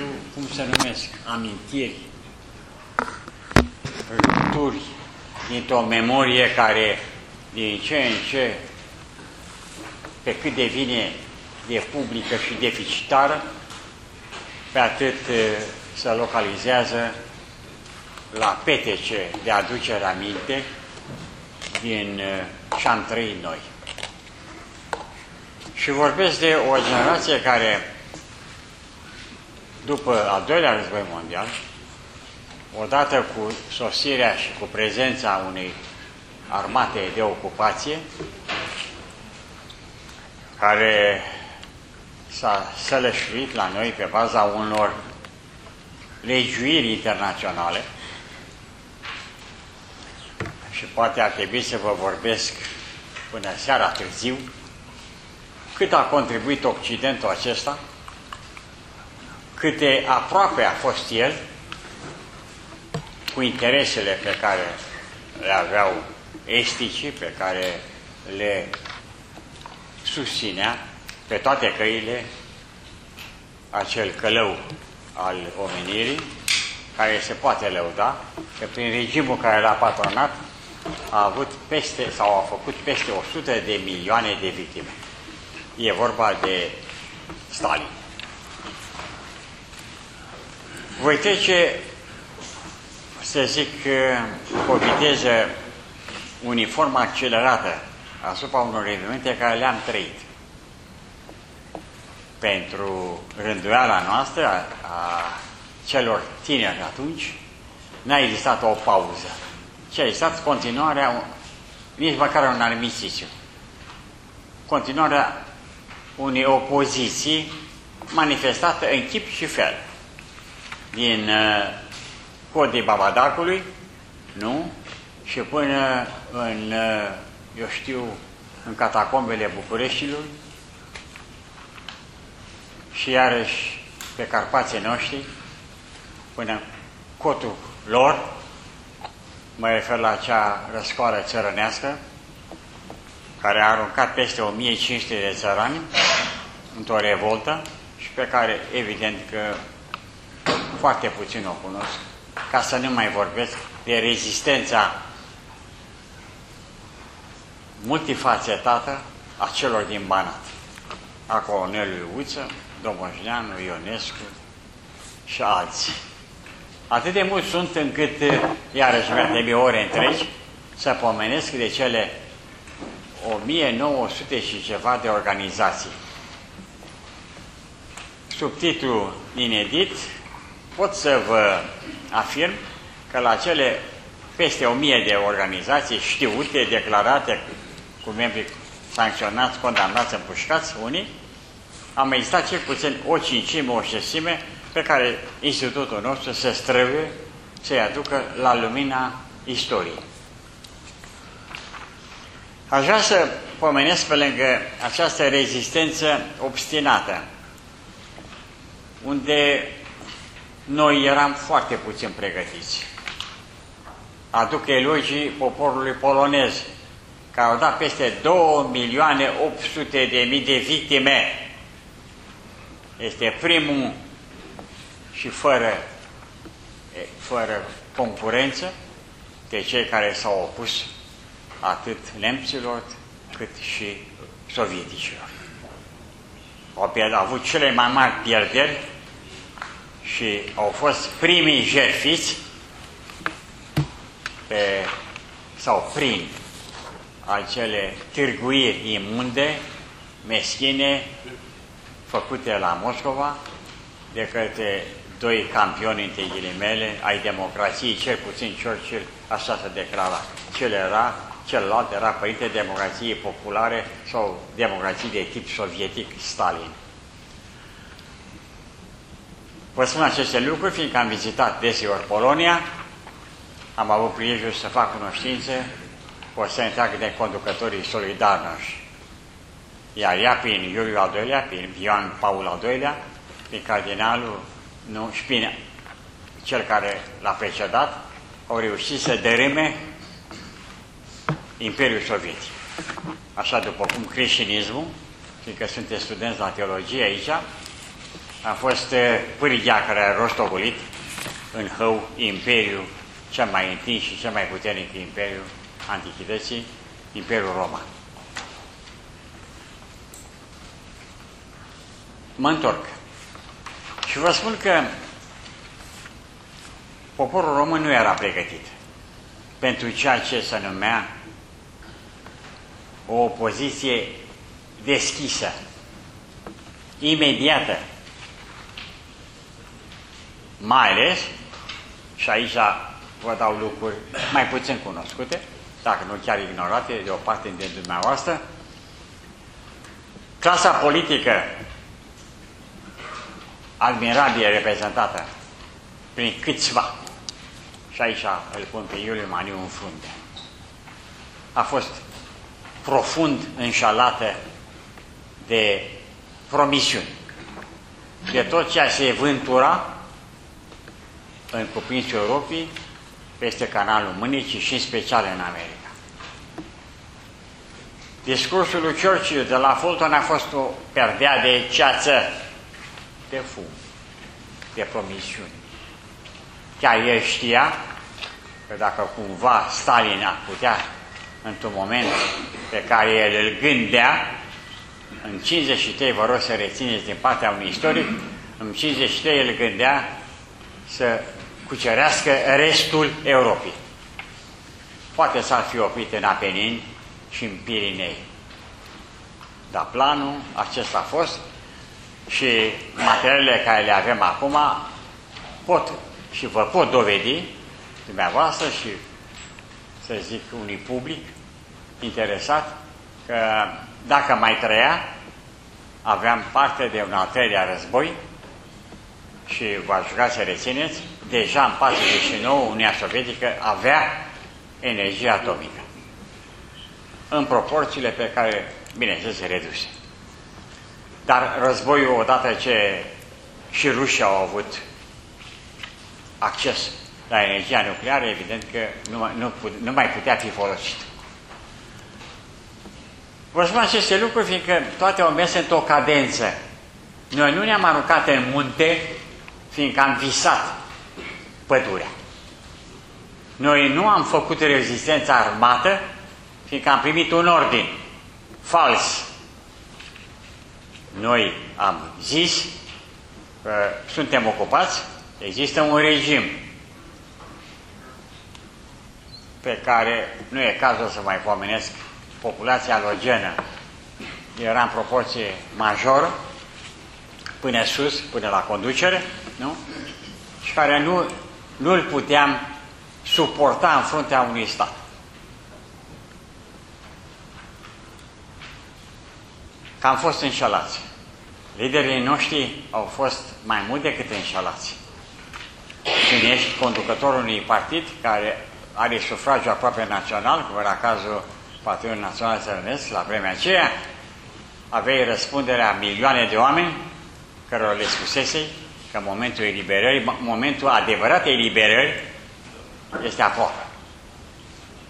știu cum se numesc, amintiri, râturi dintr-o memorie care din ce în ce, pe cât devine de publică și deficitară, pe atât se localizează la petece de aducere aminte din ce am trăit noi. Și vorbesc de o generație care, după al doilea război mondial, odată cu sosirea și cu prezența unei armate de ocupație, care s-a sălășuit la noi pe baza unor legiuiri internaționale. Și poate ar trebui să vă vorbesc până seara târziu cât a contribuit Occidentul acesta, cât de aproape a fost el cu interesele pe care le aveau esticii, pe care le susținea pe toate căile acel călău al omenirii, care se poate lăuda, că prin regimul care l-a patronat a avut peste, sau a făcut peste 100 de milioane de victime. E vorba de Stalin. Voi trece, să zic, cu o viteză uniformă accelerată asupra unor evenimente care le-am trăit. Pentru rânduiala noastră, a, a celor tineri atunci, n-a existat o pauză, ci a existat continuarea, nici măcar un armistițiu, continuarea unei opoziții manifestată în chip și fel. Din uh, codii Babadacului, nu? Și până în, uh, eu știu, în catacombele Bucureștiului și iarăși pe Carpații noștri, până în cotul lor, mă refer la acea răscoală țărănească, care a aruncat peste 1500 de țărani într-o revoltă și pe care, evident că foarte puțin o cunosc, ca să nu mai vorbesc de rezistența multifacetată a celor din Banat, a colonelului Uță, Domojneanu, Ionescu și alții. Atât de mulți sunt încât, iarăși mi-ar trebui ore întregi, să pomenesc de cele 1900 și ceva de organizații. Subtitlul inedit, pot să vă afirm că la cele peste 1000 de organizații știute, declarate cu membrii sancționați, condamnați, împușcați, unii, am existat cel puțin o cincime, o șesime pe care institutul nostru se străve să-i aducă la lumina istoriei. Aș vrea să pomenesc pe lângă această rezistență obstinată, unde noi eram foarte puțin pregătiți. Aduc elogii poporului polonez, care au dat peste 2 milioane 800 de mii de victime. Este primul și fără, fără concurență de cei care s-au opus atât nemților cât și sovieticilor. Au avut cele mai mari pierderi și au fost primii jerfiți pe, sau prin acele târguiri imunde, meschine, făcute la Moscova de către doi campioni între ghilimele ai democrației, cel puțin Churchill, așa se declara. Cel era celălalt era Părinte Democrației Populare sau democrații de tip sovietic, Stalin. Vă spun aceste lucruri, fiindcă am vizitat deseori Polonia, am avut prilejul să fac cunoștințe cu o să întreagă de conducătorii solidarnoși. Iar ea, prin Iuliu al II-lea, prin Ioan Paul al II-lea, prin cardinalul, nu, și prin cel care l-a precedat, au reușit să dărâme Imperiul Sovietic. Așa după cum creștinismul, fiindcă sunteți studenți la teologie aici, a fost uh, pârghia care a rostogolit în hău imperiul cel mai întins și cel mai puternic imperiu antichității, Imperiul Roman. Mă întorc. Și vă spun că poporul român nu era pregătit pentru ceea ce se numea o opoziție deschisă, imediată, mai ales, și aici vă dau lucruri mai puțin cunoscute, dacă nu chiar ignorate de o parte din dumneavoastră, clasa politică admirabil reprezentată prin câțiva, și aici îl pun pe Iuliu Maniu în frunte, a fost profund înșalată de promisiuni, de tot ceea ce se vântura în cuprinsul Europei peste canalul Mânicii și în special în America. Discursul lui Churchill de la Fulton a fost o perdea de ceață, de fum, de promisiuni. Chiar el știa că dacă cumva Stalin ar putea, într-un moment pe care el îl gândea, în 53, vă rog să rețineți din partea unui istoric, în 53 el gândea să cucerească restul Europei. Poate s-ar fi oprit în Apenini și în Pirinei. Dar planul acesta a fost și materialele care le avem acum pot și vă pot dovedi dumneavoastră și să zic unui public interesat că dacă mai trăia aveam parte de un al treilea război și vă aș ruga să rețineți deja în 49 Uniunea Sovietică avea energie atomică. În proporțiile pe care, bineînțeles, se reduse. Dar războiul, odată ce și rușii au avut acces la energia nucleară, evident că nu, nu, nu mai putea fi folosit. Vă spun aceste lucruri, fiindcă toate au mers într-o cadență. Noi nu ne-am aruncat în munte, fiindcă am visat pădurea. Noi nu am făcut rezistența armată, fiindcă am primit un ordin fals. Noi am zis că suntem ocupați, există un regim pe care nu e cazul să mai pomenesc populația alogenă. Era în proporție majoră, până sus, până la conducere, nu? Și care nu nu îl puteam suporta în fruntea unui stat. Că am fost înșelați. Liderii noștri au fost mai mult decât înșelați. Când ești conducătorul unui partid care are sufragiu aproape național, cum era cazul Partidului Național Țărănesc, la vremea aceea, aveai răspunderea milioane de oameni cărora le spusesei că momentul eliberării, momentul adevăratei eliberări este aproape.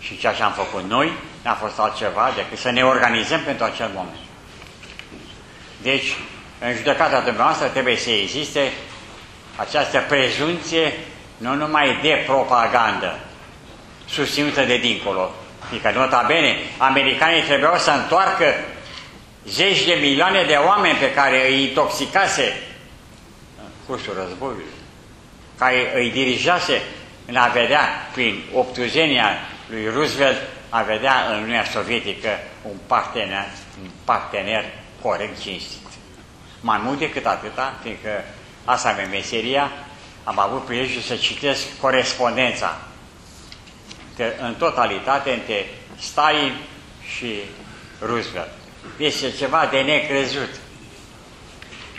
Și ceea ce am făcut noi n-a fost altceva decât să ne organizăm pentru acel moment. Deci, în judecata dumneavoastră trebuie să existe această prezunție nu numai de propagandă susținută de dincolo, Adică, nota bene, americanii trebuiau să întoarcă zeci de milioane de oameni pe care îi intoxicase cursul războiului, care îi dirijase în a vedea, prin obtuzenia lui Roosevelt, a vedea în Uniunea Sovietică un partener, un partener corect cinstit. Mai mult decât atâta, fiindcă asta e meseria, am avut prilejul să citesc corespondența de, în totalitate între Stalin și Roosevelt. Este ceva de necrezut.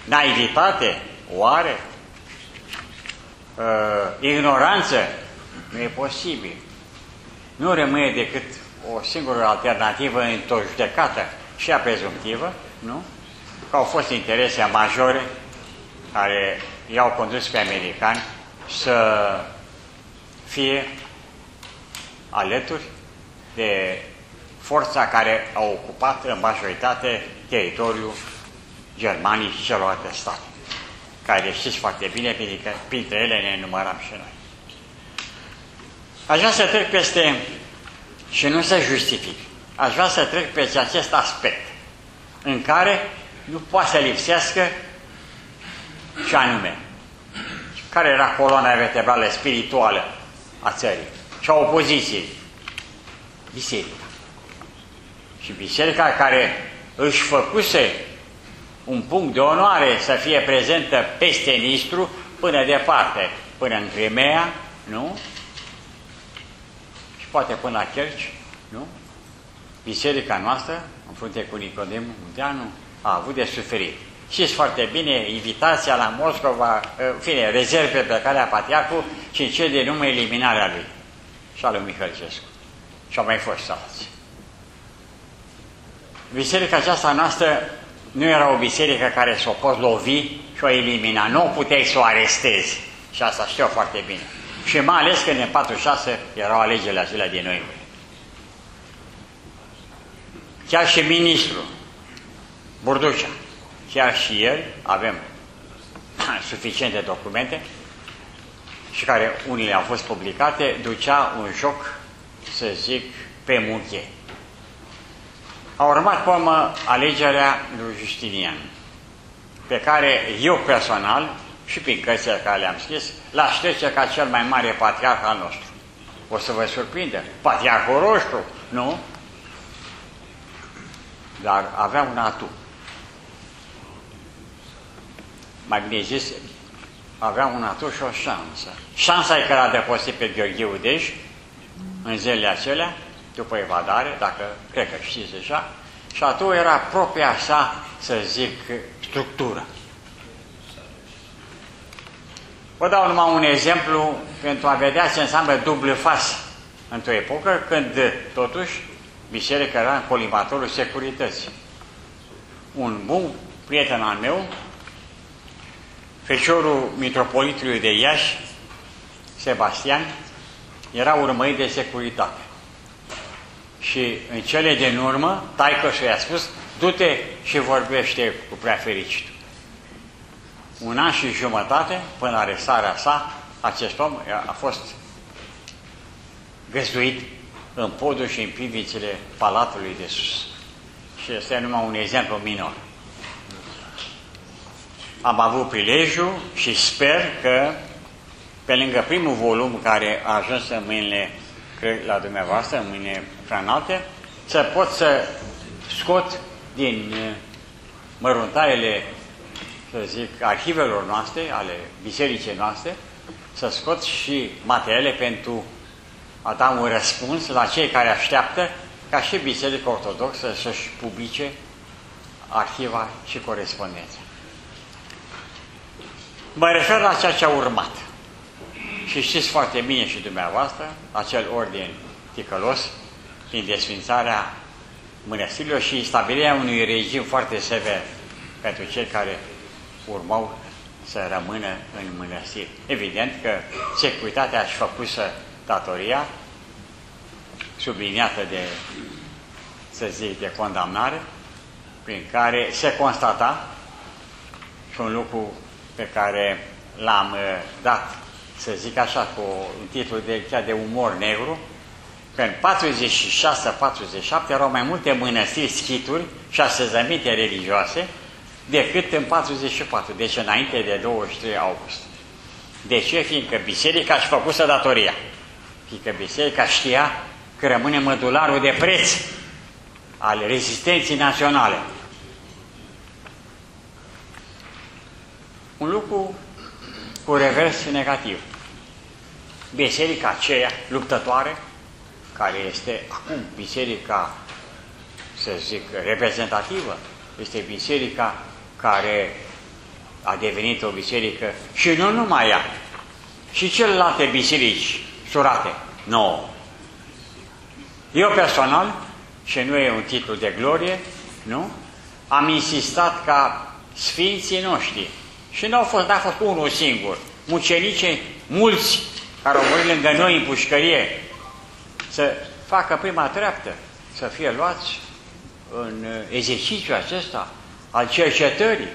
Naivitate, Oare? Uh, ignoranță? Nu e posibil. Nu rămâne decât o singură alternativă într-o judecată și a prezumtivă, nu? Că au fost interese majore care i-au condus pe americani să fie alături de forța care a ocupat în majoritate teritoriul Germaniei și celorlalte state care știți foarte bine, pentru că printre ele ne numărăm și noi. Aș vrea să trec peste, și nu să justific, aș vrea să trec peste acest aspect, în care nu poate să lipsească și anume, care era coloana vertebrală spirituală a țării și a opoziției? Biserica. Și biserica care își făcuse un punct de onoare să fie prezentă peste Nistru până departe, până în Crimea, nu? Și poate până la Kerci, nu? Biserica noastră, în frunte cu Nicodem Munteanu, a avut de suferit. Știți foarte bine, invitația la Moscova, în fine, rezerve pe calea Patriarcu și în cel de nume eliminarea lui și a lui Mihălcescu. Și au mai fost alții. Biserica aceasta noastră nu era o biserică care să o poți lovi și o elimina. Nu o puteai să o arestezi. Și asta știu foarte bine. Și mai ales când în 46 erau alegerile acelea din noi. Chiar și ministrul Burducea, chiar și el, avem suficiente documente și care unele au fost publicate, ducea un joc, să zic, pe muche. A urmat pomă alegerea lui Justinian, pe care eu personal și prin cărțile care le-am scris, l-aș trece ca cel mai mare patriarh al nostru. O să vă surprindă. Patriarhul roșu, nu? Dar avea un atu. Mai bine zis, avea un atu și o șansă. Șansa e că l-a deposit pe Gheorghe Udeș în zilele acelea, după evadare, dacă cred că știți deja, și atunci era propria sa, să zic, structură. Vă dau numai un exemplu pentru a vedea ce înseamnă dublu fas într-o epocă când, totuși, biserica era în colimatorul securității. Un bun prieten al meu, feciorul mitropolitului de Iași, Sebastian, era urmărit de securitate. Și în cele din urmă, taică și i-a spus, du-te și vorbește cu prea fericit. Un an și jumătate, până arestarea sa, acest om a fost găzduit în podul și în pivițele palatului de sus. Și este numai un exemplu minor. Am avut prilejul și sper că, pe lângă primul volum care a ajuns în mâinile cred, la dumneavoastră, în mâine prea înalte, să pot să scot din uh, măruntarele, să zic, arhivelor noastre, ale bisericii noastre, să scot și materiale pentru a da un răspuns la cei care așteaptă ca și Biserica Ortodoxă să-și publice arhiva și corespondența. Mă refer la ceea ce a urmat. Și știți foarte bine și dumneavoastră, acel ordin ticălos, prin desfințarea mănăstirilor și stabilirea unui regim foarte sever pentru cei care urmau să rămână în mănăstiri. Evident că securitatea și făcusă datoria, subliniată de, să zic, de condamnare, prin care se constata și un lucru pe care l-am uh, dat să zic așa, cu un titlu de, chiar de umor negru, că în 46-47 erau mai multe mănăstiri, schituri și asezăminte religioase decât în 44, deci înainte de 23 august. De ce? Fiindcă biserica și făcuse datoria. Fiindcă biserica știa că rămâne mădularul de preț al rezistenței naționale. Un lucru cu revers negativ biserica aceea luptătoare, care este acum biserica, să zic, reprezentativă, este biserica care a devenit o biserică și nu numai ea, și celelalte biserici surate, nouă. Eu personal, și nu e un titlu de glorie, nu? Am insistat ca sfinții noștri, și nu au fost, n-a fost unul singur, mucenice mulți care au murit lângă noi în pușcărie, să facă prima treaptă, să fie luați în exercițiul acesta al cercetării.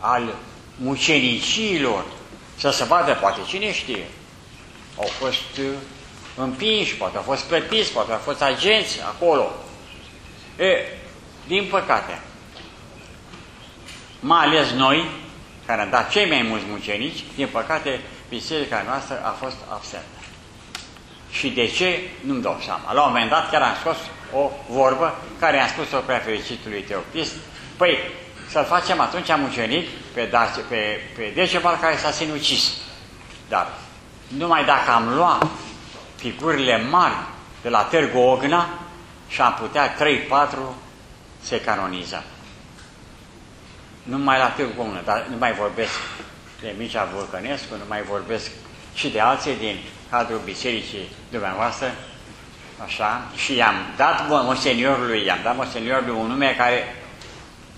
al mucenicilor, să se vadă, poate cine știe, au fost uh, împinși, poate au fost plătiți, poate au fost agenți acolo. E, din păcate, mai ales noi, care am dat cei mai mulți mucenici, din păcate, biserica noastră a fost absentă. Și de ce? Nu-mi dau seama. La un moment dat chiar am scos o vorbă care am spus-o prea fericitului Teoctist. Păi, să-l facem atunci am mucenic pe, Dace, pe, pe Decebal care s-a sinucis. Dar numai dacă am luat figurile mari de la Târgu Ogna și am putea 3-4 se canoniza. Nu mai la Târgu Ogna, dar nu mai vorbesc de Micea Vulcănescu, nu mai vorbesc și de alții din cadrul bisericii dumneavoastră, așa, și i-am dat monseniorului, i-am dat monseniorului un nume care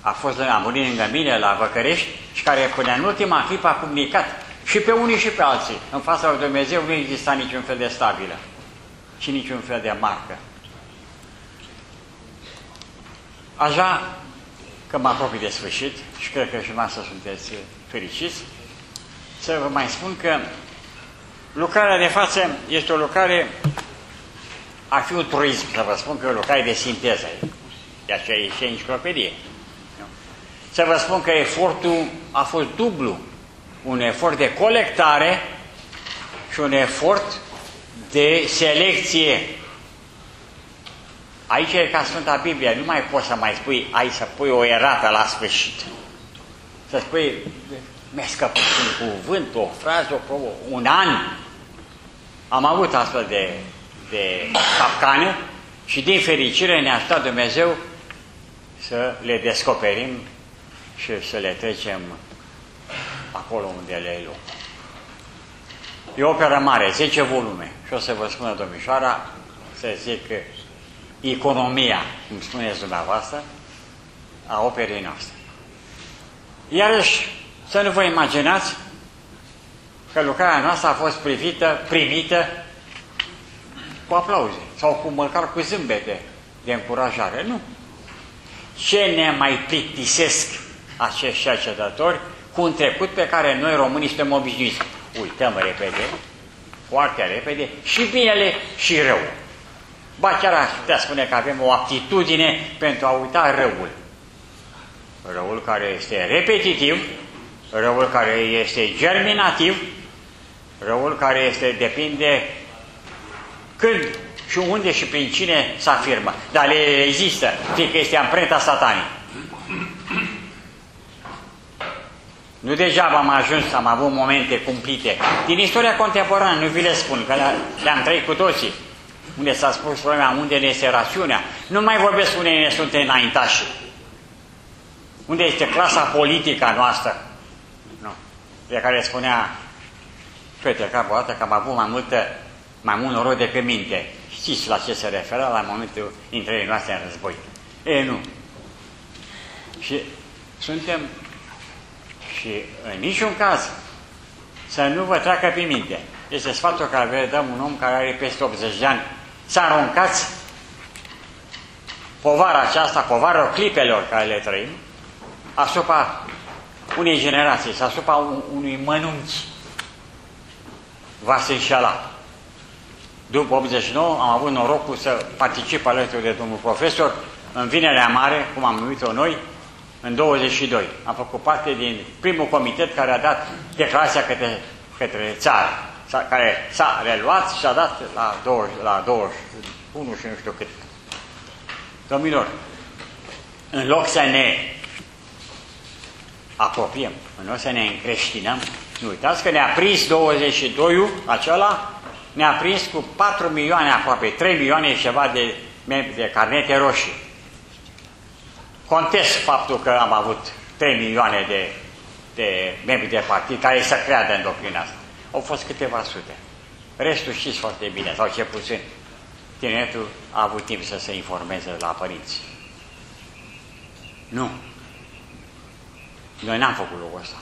a fost a murit lângă mine la Văcărești și care până în ultima clipă a comunicat și pe unii și pe alții. În fața lui Dumnezeu nu exista niciun fel de stabilă și niciun fel de marcă. Așa că mă apropii de sfârșit și cred că și să sunteți fericiți, să vă mai spun că lucrarea de față este o lucrare, ar fi un turism, să vă spun că e o lucrare de sinteză. De aceea e și enciclopedie. Să vă spun că efortul a fost dublu. Un efort de colectare și un efort de selecție. Aici e ca Sfânta Biblie, nu mai poți să mai spui, ai să pui o erată la sfârșit. Să spui, mi-a scăpat un cuvânt, o frază, o, un an. Am avut astfel de, de capcane și din fericire ne-a ajutat Dumnezeu să le descoperim și să le trecem acolo unde le ai loc. E o operă mare, 10 volume. Și o să vă spună domnișoara, să zic, economia, cum spuneți dumneavoastră, a operei noastre. Iarăși, să nu vă imaginați că lucrarea noastră a fost privită, primită cu aplauze sau cu măcar cu zâmbete de încurajare. Nu. Ce ne mai plictisesc acești cercetători cu un trecut pe care noi românii suntem obișnuiți. Uităm repede, foarte repede, și binele și rău. Ba chiar aș putea spune că avem o aptitudine pentru a uita răul. Răul care este repetitiv, răul care este germinativ, răul care este depinde când și unde și prin cine se afirmă. Dar le există, fiindcă este amprenta satanii. Nu degeaba am ajuns, am avut momente cumplite. Din istoria contemporană, nu vi le spun, că le-am trăit cu toții. Unde s-a spus problema, unde ne este rațiunea. Nu mai vorbesc unde ne sunt înaintași. Unde este clasa politică a noastră. Nu. De care spunea Petre Cap o dată că am avut mai, multă, mai mult noroc decât minte. Știți la ce se referă la momentul intrării noastre în război. E, nu. Și suntem și în niciun caz să nu vă treacă pe minte. Este sfatul care vă dăm un om care are peste 80 de ani. Să aruncați povara aceasta, povara clipelor care le trăim, asupra unei generații, sau asupra unui mănunchi. Va se înșela. După 89 am avut norocul să particip alături de domnul profesor în Vinerea Mare, cum am numit-o noi, în 22. Am făcut parte din primul comitet care a dat declarația către, către țară, care s-a reluat și a dat la 20, la 21 și nu știu cât. Domnilor, în loc să ne apropiem, în loc să ne încreștinăm, nu uitați că ne-a prins 22-ul acela, ne-a prins cu 4 milioane aproape, 3 milioane și ceva de, de carnete roșii. Contest faptul că am avut 3 milioane de, de membri de partid care să creadă în doctrina asta. Au fost câteva sute. Restul știți foarte bine, sau ce puțin. Tineretul a avut timp să se informeze la părinți. Nu. Noi n-am făcut lucrul ăsta.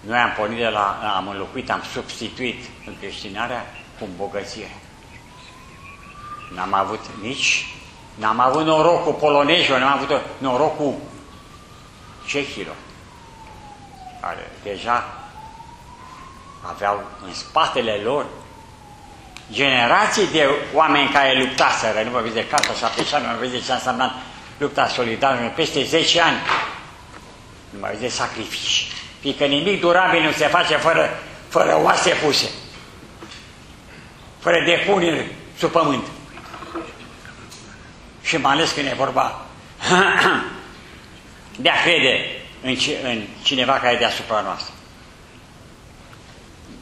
Noi am pornit de la, am înlocuit, am substituit creștinarea cu îmbogățire. N-am avut nici N-am avut noroc cu polonezilor, n-am avut noroc cu cehilor. care deja aveau în spatele lor generații de oameni care luptaseră, nu vorbiți de Casa 77, nu vorbiți de ce a însemnat lupta solidară, peste 10 ani, nu mai de sacrificii. Fiindcă nimic durabil nu se face fără, fără oase puse, fără depuneri sub pământ. Și mai ales când e vorba de a crede în, în cineva care e deasupra noastră.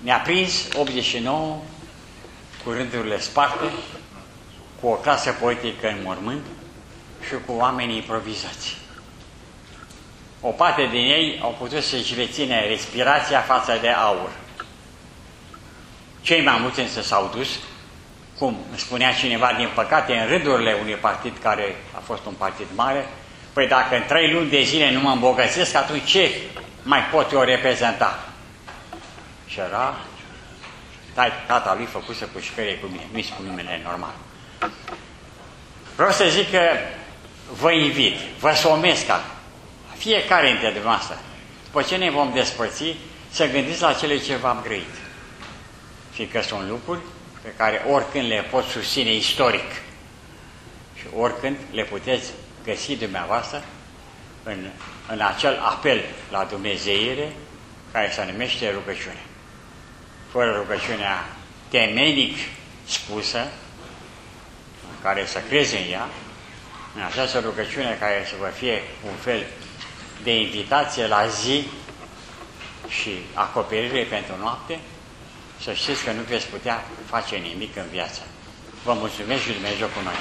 Ne-a prins 89 cu rândurile sparte, cu o clasă poetică în mormânt și cu oamenii improvizați. O parte din ei au putut să-și reține respirația față de aur. Cei mai mulți însă s-au dus, cum spunea cineva, din păcate, în rândurile unui partid care a fost un partid mare, păi dacă în trei luni de zile nu mă îmbogățesc, atunci ce mai pot eu reprezenta? Și era, tai, tata lui făcuse pușcărie cu mine, nu-i spun numele normal. Vreau să zic că vă invit, vă somesc fiecare dintre dumneavoastră, după ce ne vom despărți, să gândiți la cele ce v-am grăit. Fiindcă sunt lucruri pe care oricând le pot susține istoric și oricând le puteți găsi dumneavoastră în, în acel apel la Dumnezeire care se numește rugăciune. Fără rugăciunea temenic spusă, care să crezi în ea, în această rugăciune care să vă fie un fel de invitație la zi și acoperire pentru noapte, să știți că nu veți putea face nimic în viață. Vă mulțumesc și Dumnezeu cu noi.